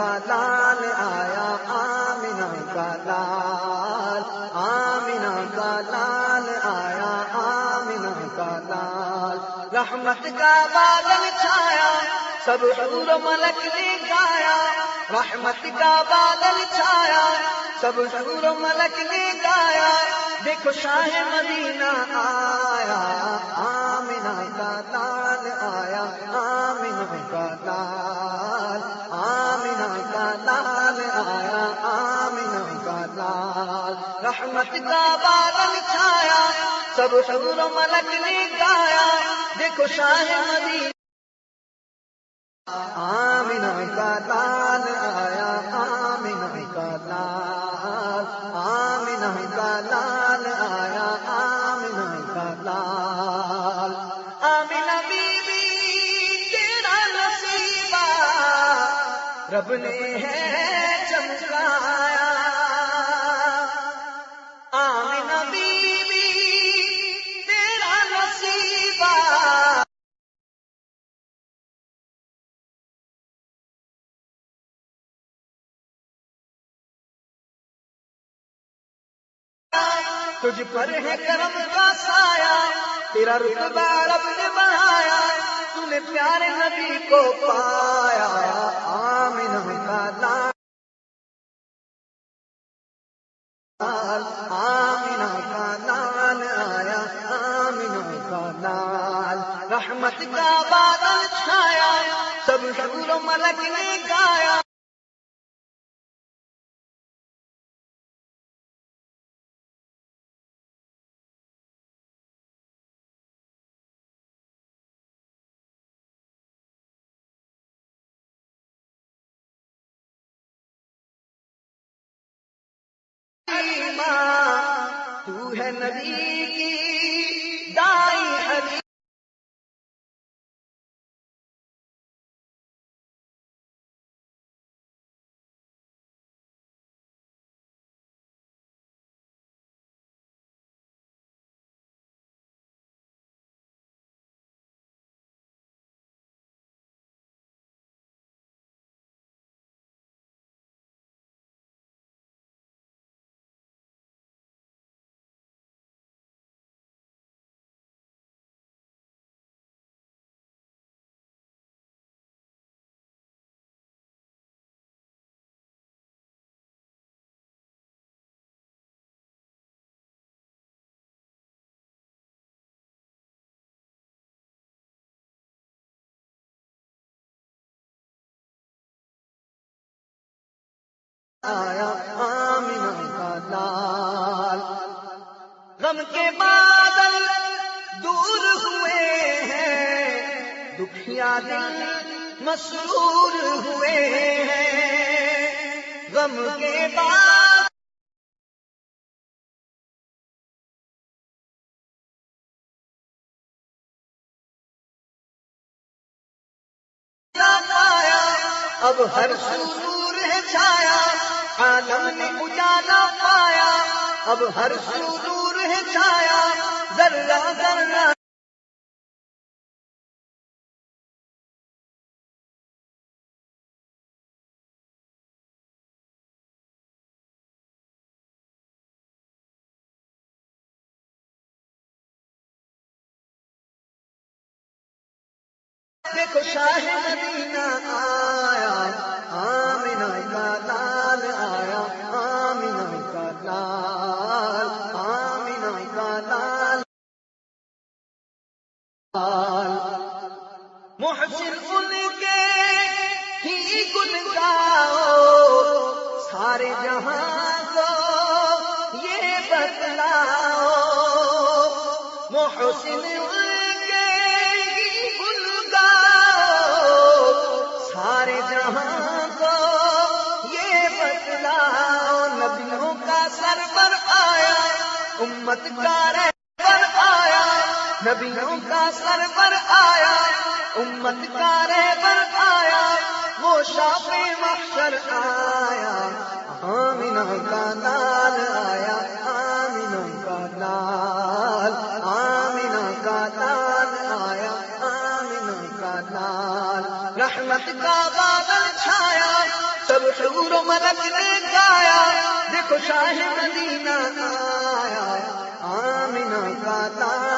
کا لال آیا آمنا کا لال آمنا کا لال آیا آمنا کا لال۔ رحمت کا بادل چھایا، سب حور ملک نے گایا۔ رحمت کا بادل چھایا، سب حور ملک نے گایا۔ دیکھو شاہ مدینہ آیا آمنا کا لال آیا آمنا کا لال۔ رحمت کا بادل چھایا، سب حور ملک نے گایا۔ دیکھو شاہ مدینہ۔ آمنا کا لال آیا آمنا کا لال آمنا کا لال آیا آمنا کا لال آمنا بی تیرا نصیبہ۔ رب نے ہے چمکایا۔ تجھ پر ہے کرم کا سایہ، تیرا رتبہ رب نے بڑھایا تو نے پیارے نبی کو پایا۔ آمین کا لال آمین کا لال آیا۔ آمین کا لال رحمت کا بادل چھایا، سب شکر ملک نے گایا۔ تو ہے نبی کی آیا آمنا کا لال۔ غم کے بادل دور ہوئے ہیں دکھیا دل مسرور ہوئے ہیں۔ غم کے بعد پایا اب ہر سور ہے چھایا۔ عالم نے اجالا پایا، اب ہر سور ہے چھایا، ذرہ ذرہ۔ دیکھو شاہ مدینہ آیا محسن ان کے ہی گن گاؤ سارے جہاں کو یہ بتلاؤ۔ محسن ان کے ہی گن گاؤ سارے جہاں کو یہ بتلاؤ۔ نبیوں کا سر پر آیا، امت کا رہبر آیا۔ نبیوں کا سر پر آیا امت کا رہبر آیا، وہ شاپ محشر آیا۔ آمینہ کا لال آیا آمینہ کا لال آمینہ کا لال آیا آمینہ کا لال رحمت کا بادل چھایا، سب شور و ملک نے گایا دیکھو شاہ مدینہ آیا آمینہ کا تاج